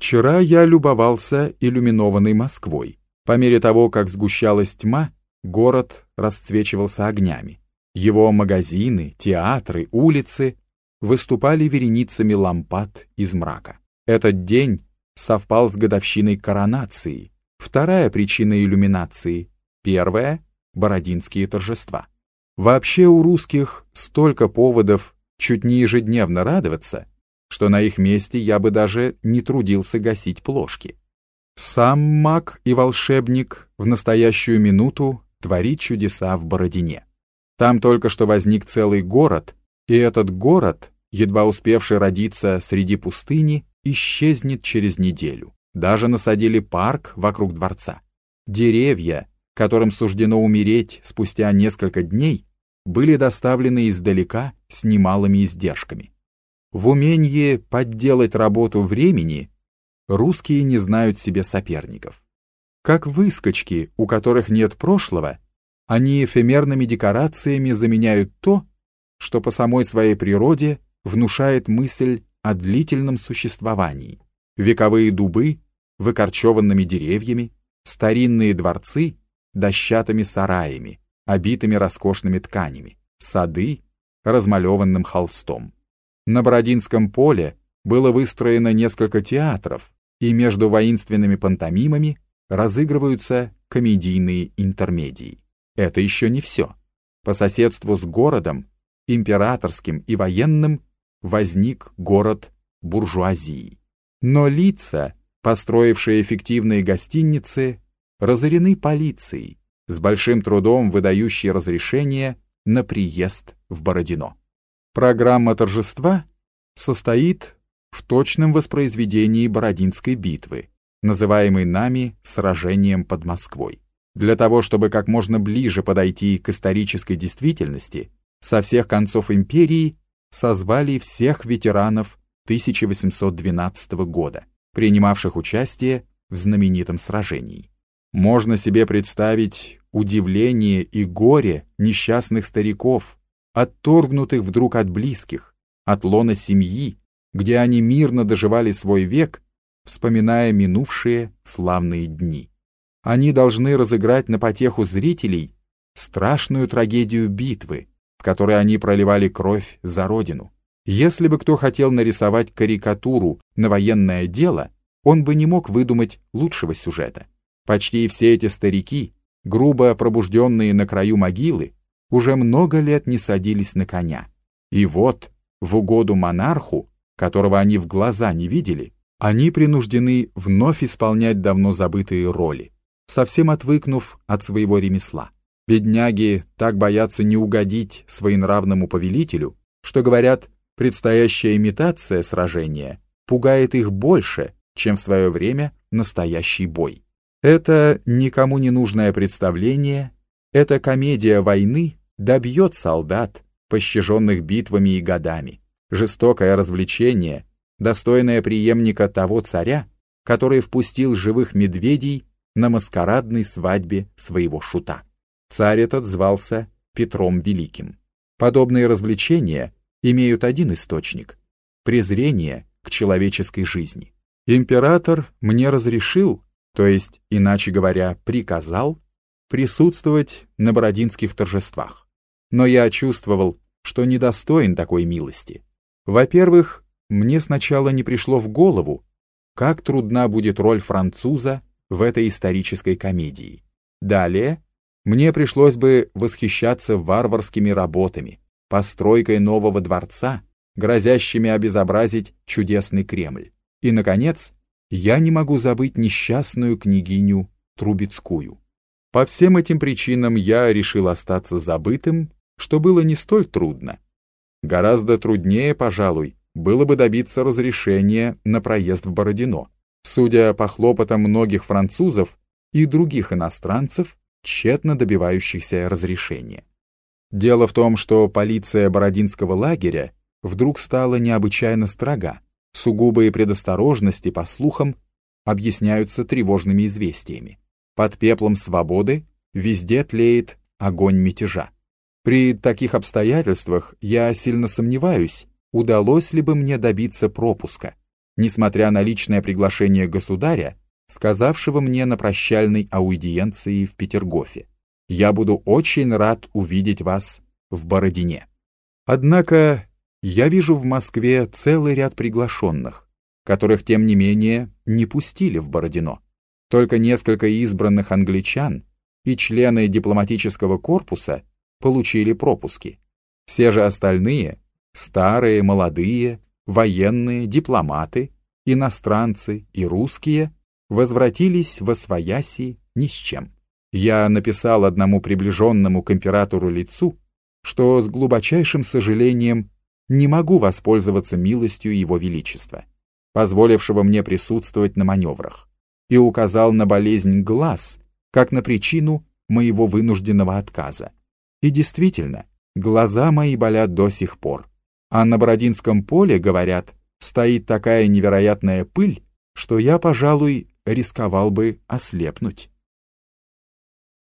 Вчера я любовался иллюминованной Москвой. По мере того, как сгущалась тьма, город расцвечивался огнями. Его магазины, театры, улицы выступали вереницами лампад из мрака. Этот день совпал с годовщиной коронации, вторая причина иллюминации, первая — Бородинские торжества. Вообще у русских столько поводов чуть не ежедневно радоваться, что на их месте я бы даже не трудился гасить плошки. Сам маг и волшебник в настоящую минуту творит чудеса в Бородине. Там только что возник целый город, и этот город, едва успевший родиться среди пустыни, исчезнет через неделю. Даже насадили парк вокруг дворца. Деревья, которым суждено умереть спустя несколько дней, были доставлены издалека с немалыми издержками. В умении подделать работу времени русские не знают себе соперников. Как выскочки, у которых нет прошлого, они эфемерными декорациями заменяют то, что по самой своей природе внушает мысль о длительном существовании. Вековые дубы, выкорчеванными деревьями, старинные дворцы, дощатыми сараями, обитыми роскошными тканями, сады, размалеванным холстом. На Бородинском поле было выстроено несколько театров, и между воинственными пантомимами разыгрываются комедийные интермедии. Это еще не все. По соседству с городом, императорским и военным, возник город буржуазии. Но лица, построившие эффективные гостиницы, разорены полицией, с большим трудом выдающей разрешение на приезд в Бородино. Программа торжества состоит в точном воспроизведении Бородинской битвы, называемой нами «сражением под Москвой». Для того, чтобы как можно ближе подойти к исторической действительности, со всех концов империи созвали всех ветеранов 1812 года, принимавших участие в знаменитом сражении. Можно себе представить удивление и горе несчастных стариков, отторгнутых вдруг от близких, от лона семьи, где они мирно доживали свой век, вспоминая минувшие славные дни. Они должны разыграть на потеху зрителей страшную трагедию битвы, в которой они проливали кровь за родину. Если бы кто хотел нарисовать карикатуру на военное дело, он бы не мог выдумать лучшего сюжета. Почти все эти старики, грубо пробужденные на краю могилы, уже много лет не садились на коня. И вот, в угоду монарху, которого они в глаза не видели, они принуждены вновь исполнять давно забытые роли, совсем отвыкнув от своего ремесла. Бедняги так боятся не угодить своенравному повелителю, что, говорят, предстоящая имитация сражения пугает их больше, чем в свое время настоящий бой. Это никому не нужное представление, эта комедия войны добьет солдат, пощаженных битвами и годами. Жестокое развлечение, достойное преемника того царя, который впустил живых медведей на маскарадной свадьбе своего шута. Царь этот звался Петром Великим. Подобные развлечения имеют один источник — презрение к человеческой жизни. Император мне разрешил, то есть, иначе говоря, приказал, присутствовать на бородинских торжествах но я чувствовал, что недостоин такой милости. Во-первых, мне сначала не пришло в голову, как трудна будет роль француза в этой исторической комедии. Далее, мне пришлось бы восхищаться варварскими работами, постройкой нового дворца, грозящими обезобразить чудесный Кремль. И, наконец, я не могу забыть несчастную княгиню Трубецкую. По всем этим причинам я решил остаться забытым что было не столь трудно. Гораздо труднее, пожалуй, было бы добиться разрешения на проезд в Бородино. Судя по хлопотам многих французов и других иностранцев, тщетно добивающихся разрешения. Дело в том, что полиция Бородинского лагеря вдруг стала необычайно строга. Сугубые предосторожности, по слухам, объясняются тревожными известиями. Под пеплом свободы везде тлеет огонь мятежа. При таких обстоятельствах я сильно сомневаюсь, удалось ли бы мне добиться пропуска. несмотря на личное приглашение государя, сказавшего мне на прощальной аудиенции в Петергофе. Я буду очень рад увидеть вас в Бородине. Однако я вижу в Москве целый ряд приглашенных, которых, тем не менее, не пустили в Бородино. Только несколько избранных англичан и члены дипломатического корпуса получили пропуски. Все же остальные — старые, молодые, военные, дипломаты, иностранцы и русские — возвратились во свояси ни с чем. Я написал одному приближенному к императору лицу, что с глубочайшим сожалением не могу воспользоваться милостью его величества, позволившего мне присутствовать на маневрах, и указал на болезнь глаз, как на причину моего вынужденного отказа. И действительно, глаза мои болят до сих пор. А на Бородинском поле, говорят, стоит такая невероятная пыль, что я, пожалуй, рисковал бы ослепнуть.